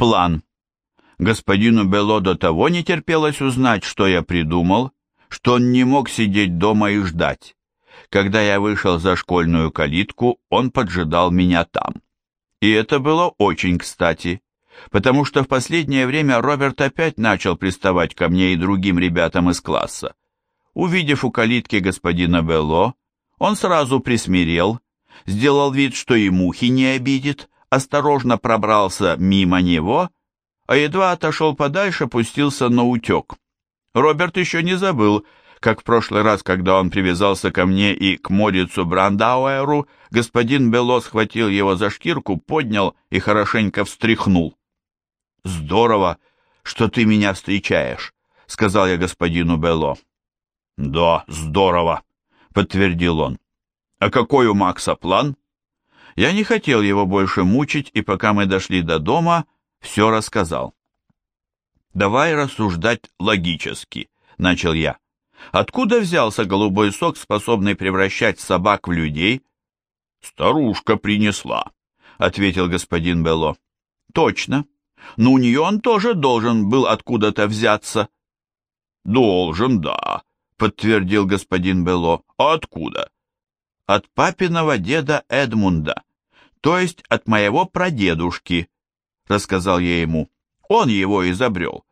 план. Господину Бело до того не терпелось узнать, что я придумал, что он не мог сидеть дома и ждать. Когда я вышел за школьную калитку, он поджидал меня там. И это было очень кстати, потому что в последнее время Роберт опять начал приставать ко мне и другим ребятам из класса. Увидев у калитки господина Белло, он сразу присмирел, сделал вид, что и мухи не обидит, осторожно пробрался мимо него, а едва отошел подальше, пустился на утек. Роберт еще не забыл, как в прошлый раз, когда он привязался ко мне и к Морицу Брандауэру, господин Бело схватил его за шкирку, поднял и хорошенько встряхнул. «Здорово, что ты меня встречаешь», — сказал я господину Бело. «Да, здорово», — подтвердил он. «А какой у Макса план?» Я не хотел его больше мучить, и пока мы дошли до дома, все рассказал. «Давай рассуждать логически», — начал я. «Откуда взялся голубой сок, способный превращать собак в людей?» «Старушка принесла», — ответил господин Белло. «Точно. Но у нее он тоже должен был откуда-то взяться». «Должен, да», — подтвердил господин Белло. «А откуда?» «От папиного деда Эдмунда, то есть от моего прадедушки», — рассказал я ему. Он его изобрел.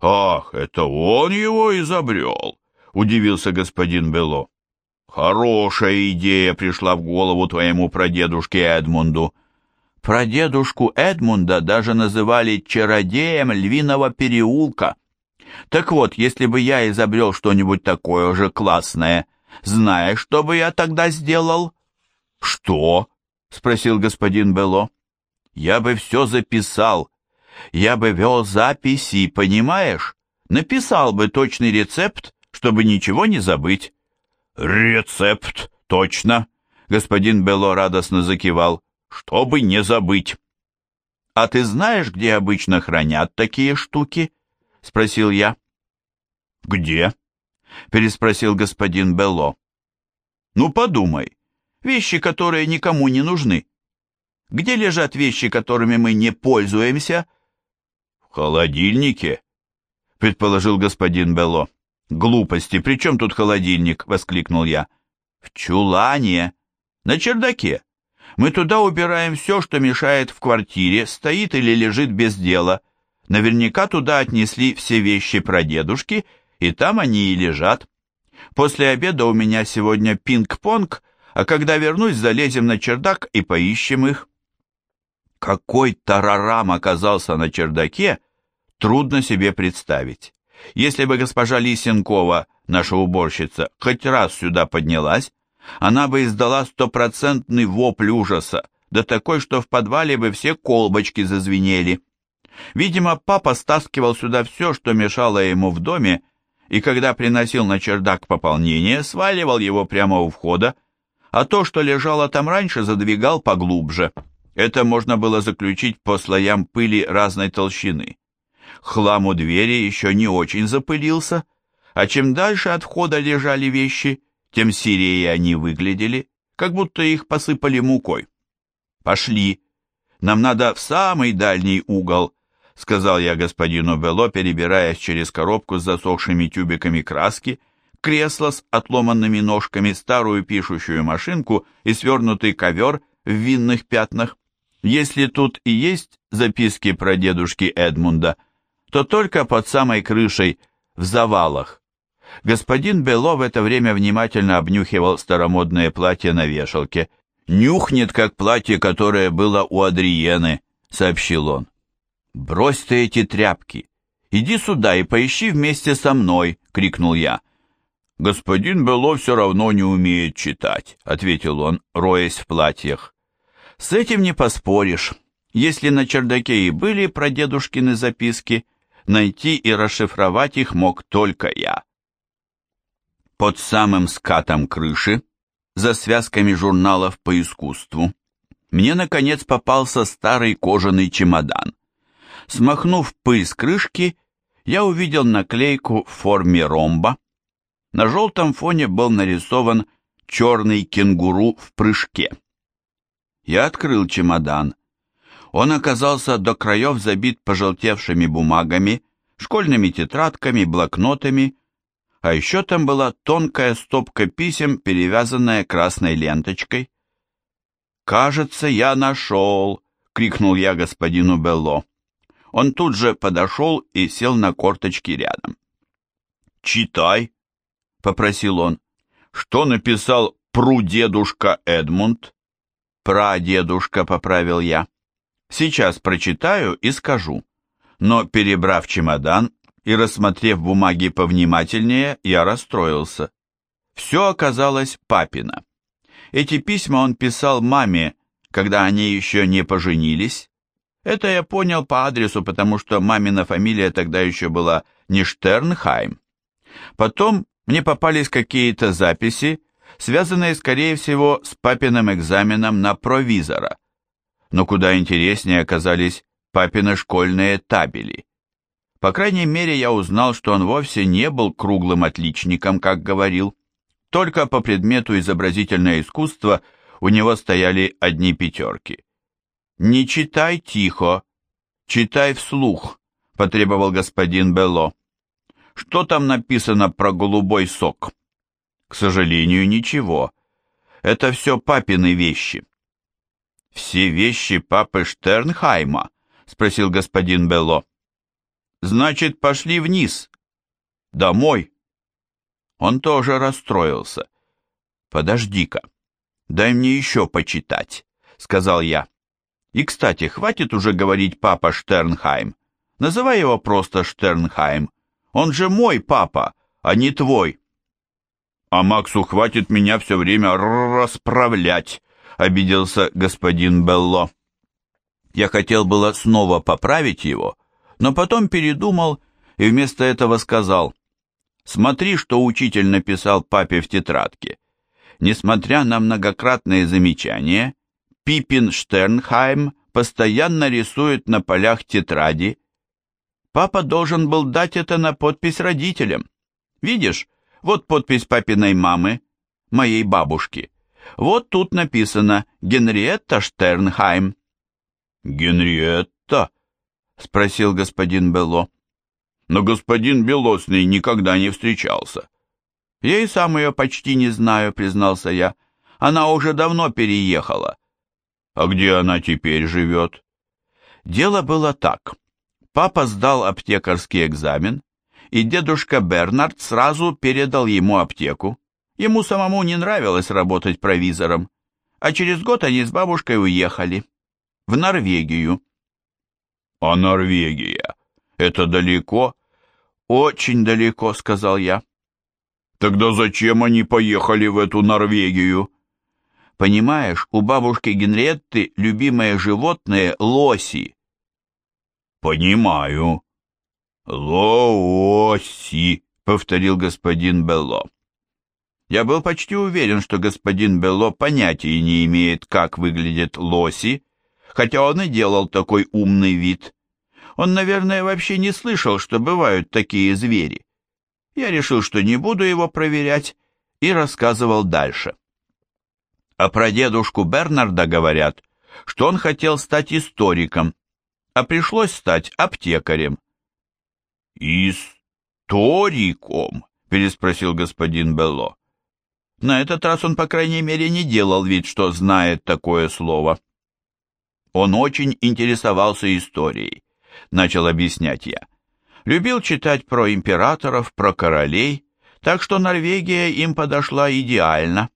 «Ах, это он его изобрел!» — удивился господин Бело. «Хорошая идея пришла в голову твоему прадедушке Эдмунду». Прадедушку Эдмунда даже называли чародеем львиного переулка. Так вот, если бы я изобрел что-нибудь такое же классное, знаешь, что бы я тогда сделал? Что? спросил господин Бело. Я бы все записал я бы вел записи, понимаешь? Написал бы точный рецепт, чтобы ничего не забыть. Рецепт, точно, господин Бело радостно закивал, чтобы не забыть. А ты знаешь, где обычно хранят такие штуки? спросил я. Где? Переспросил господин Бело. Ну подумай, вещи, которые никому не нужны. Где лежат вещи, которыми мы не пользуемся? «В холодильнике?» — предположил господин Белло. «Глупости! При чем тут холодильник?» — воскликнул я. «В чулане! На чердаке! Мы туда убираем все, что мешает в квартире, стоит или лежит без дела. Наверняка туда отнесли все вещи про дедушки, и там они и лежат. После обеда у меня сегодня пинг-понг, а когда вернусь, залезем на чердак и поищем их». Какой тарарам оказался на чердаке, трудно себе представить. Если бы госпожа Лисенкова, наша уборщица, хоть раз сюда поднялась, она бы издала стопроцентный вопль ужаса, да такой, что в подвале бы все колбочки зазвенели. Видимо, папа стаскивал сюда все, что мешало ему в доме, и когда приносил на чердак пополнение, сваливал его прямо у входа, а то, что лежало там раньше, задвигал поглубже. Это можно было заключить по слоям пыли разной толщины. Хлам у двери еще не очень запылился, а чем дальше от входа лежали вещи, тем серее они выглядели, как будто их посыпали мукой. «Пошли, нам надо в самый дальний угол», — сказал я господину Бело, перебираясь через коробку с засохшими тюбиками краски, кресло с отломанными ножками, старую пишущую машинку и свернутый ковер в винных пятнах. Если тут и есть записки про дедушки Эдмунда, то только под самой крышей, в завалах. Господин Бело в это время внимательно обнюхивал старомодное платье на вешалке. «Нюхнет, как платье, которое было у Адриены», — сообщил он. «Брось ты эти тряпки! Иди сюда и поищи вместе со мной!» — крикнул я. «Господин Бело все равно не умеет читать», — ответил он, роясь в платьях. С этим не поспоришь. Если на чердаке и были прадедушкины записки, найти и расшифровать их мог только я. Под самым скатом крыши, за связками журналов по искусству, мне, наконец, попался старый кожаный чемодан. Смахнув пыль с крышки, я увидел наклейку в форме ромба. На желтом фоне был нарисован черный кенгуру в прыжке. Я открыл чемодан. Он оказался до краев забит пожелтевшими бумагами, школьными тетрадками, блокнотами, а еще там была тонкая стопка писем, перевязанная красной ленточкой. «Кажется, я нашел!» — крикнул я господину Белло. Он тут же подошел и сел на корточки рядом. «Читай», — попросил он. «Что написал прудедушка Эдмунд?» «Прадедушка», — поправил я. «Сейчас прочитаю и скажу». Но, перебрав чемодан и рассмотрев бумаги повнимательнее, я расстроился. Все оказалось папина. Эти письма он писал маме, когда они еще не поженились. Это я понял по адресу, потому что мамина фамилия тогда еще была не Штернхайм. Потом мне попались какие-то записи, связанные, скорее всего, с папиным экзаменом на провизора. Но куда интереснее оказались папины школьные табели. По крайней мере, я узнал, что он вовсе не был круглым отличником, как говорил. Только по предмету изобразительное искусство у него стояли одни пятерки. «Не читай тихо, читай вслух», — потребовал господин Белло. Что там написано про голубой сок? К сожалению, ничего. Это все папины вещи. Все вещи папы Штернхайма? Спросил господин Белло. Значит, пошли вниз. Домой. Он тоже расстроился. Подожди-ка, дай мне еще почитать, сказал я. И, кстати, хватит уже говорить папа Штернхайм. Называй его просто Штернхайм. Он же мой папа, а не твой. А Максу хватит меня все время расправлять, обиделся господин Белло. Я хотел было снова поправить его, но потом передумал и вместо этого сказал, «Смотри, что учитель написал папе в тетрадке. Несмотря на многократные замечания, Пипин Штернхайм постоянно рисует на полях тетради, Папа должен был дать это на подпись родителям. Видишь, вот подпись папиной мамы, моей бабушки. Вот тут написано «Генриетта Штернхайм». «Генриетта?» — спросил господин Белло. «Но господин Белло с ней никогда не встречался». «Я и сам ее почти не знаю», — признался я. «Она уже давно переехала». «А где она теперь живет?» Дело было так. Папа сдал аптекарский экзамен, и дедушка Бернард сразу передал ему аптеку. Ему самому не нравилось работать провизором, а через год они с бабушкой уехали. В Норвегию. «А Норвегия? Это далеко?» «Очень далеко», — сказал я. «Тогда зачем они поехали в эту Норвегию?» «Понимаешь, у бабушки Генриетты любимое животное — лоси. «Понимаю». «Лооси», — повторил господин Белло. Я был почти уверен, что господин Белло понятия не имеет, как выглядят лоси, хотя он и делал такой умный вид. Он, наверное, вообще не слышал, что бывают такие звери. Я решил, что не буду его проверять, и рассказывал дальше. А про дедушку Бернарда говорят, что он хотел стать историком, а пришлось стать аптекарем. «Историком?» — переспросил господин Белло. На этот раз он, по крайней мере, не делал вид, что знает такое слово. Он очень интересовался историей, начал объяснять я. Любил читать про императоров, про королей, так что Норвегия им подошла идеально.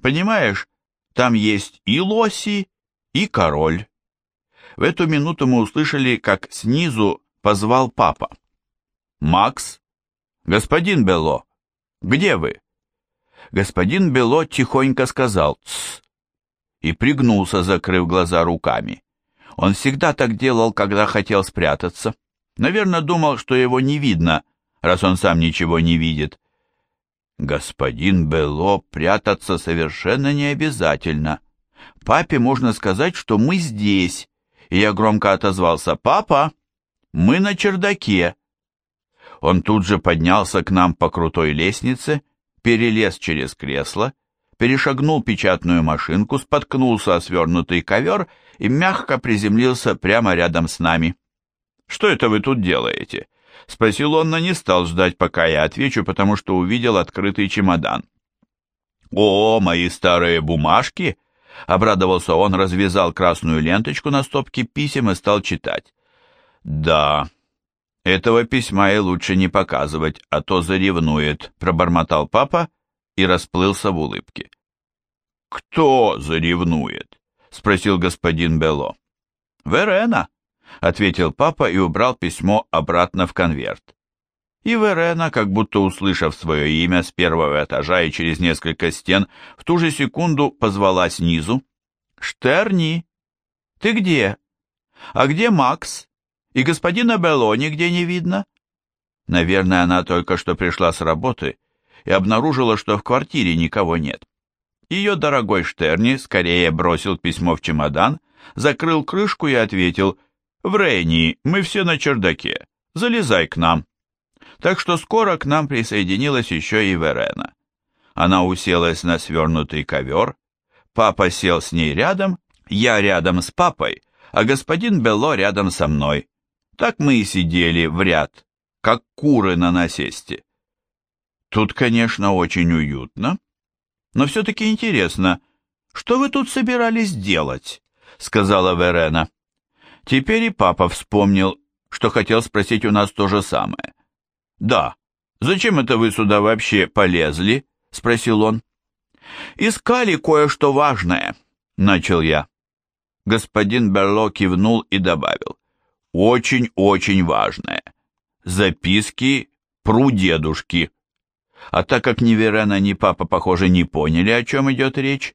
Понимаешь, там есть и лоси, и король. В эту минуту мы услышали, как снизу позвал папа. «Макс? Господин Бело, где вы?» Господин Бело тихонько сказал «Тсс» и пригнулся, закрыв глаза руками. Он всегда так делал, когда хотел спрятаться. Наверное, думал, что его не видно, раз он сам ничего не видит. Господин Бело, прятаться совершенно не обязательно. Папе можно сказать, что мы здесь, и я громко отозвался «Папа, мы на чердаке». Он тут же поднялся к нам по крутой лестнице, перелез через кресло, перешагнул печатную машинку, споткнулся о свернутый ковер и мягко приземлился прямо рядом с нами. «Что это вы тут делаете?» — спросил он, но не стал ждать, пока я отвечу, потому что увидел открытый чемодан. «О, мои старые бумажки!» — обрадовался он, развязал красную ленточку на стопке писем и стал читать. «Да, этого письма и лучше не показывать, а то заревнует», — пробормотал папа и расплылся в улыбке. «Кто заревнует?» — спросил господин Бело. «Верена», — ответил папа и убрал письмо обратно в конверт. И Верена, как будто услышав свое имя с первого этажа и через несколько стен, в ту же секунду позвала снизу. «Штерни! Ты где? А где Макс? И господина Бело нигде не видно?» Наверное, она только что пришла с работы и обнаружила, что в квартире никого нет. Ее дорогой Штерни скорее бросил письмо в чемодан, закрыл крышку и ответил «В Рейни, мы все на чердаке, залезай к нам». Так что скоро к нам присоединилась еще и Верена. Она уселась на свернутый ковер, папа сел с ней рядом, я рядом с папой, а господин Белло рядом со мной. Так мы и сидели в ряд, как куры на насесте. Тут, конечно, очень уютно, но все-таки интересно, что вы тут собирались делать?» — сказала Верена. Теперь и папа вспомнил, что хотел спросить у нас то же самое. «Да, зачем это вы сюда вообще полезли?» — спросил он. «Искали кое-что важное», — начал я. Господин Берло кивнул и добавил. «Очень-очень важное. Записки про дедушки». А так как ни Верена, ни папа, похоже, не поняли, о чем идет речь,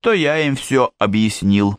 то я им все объяснил.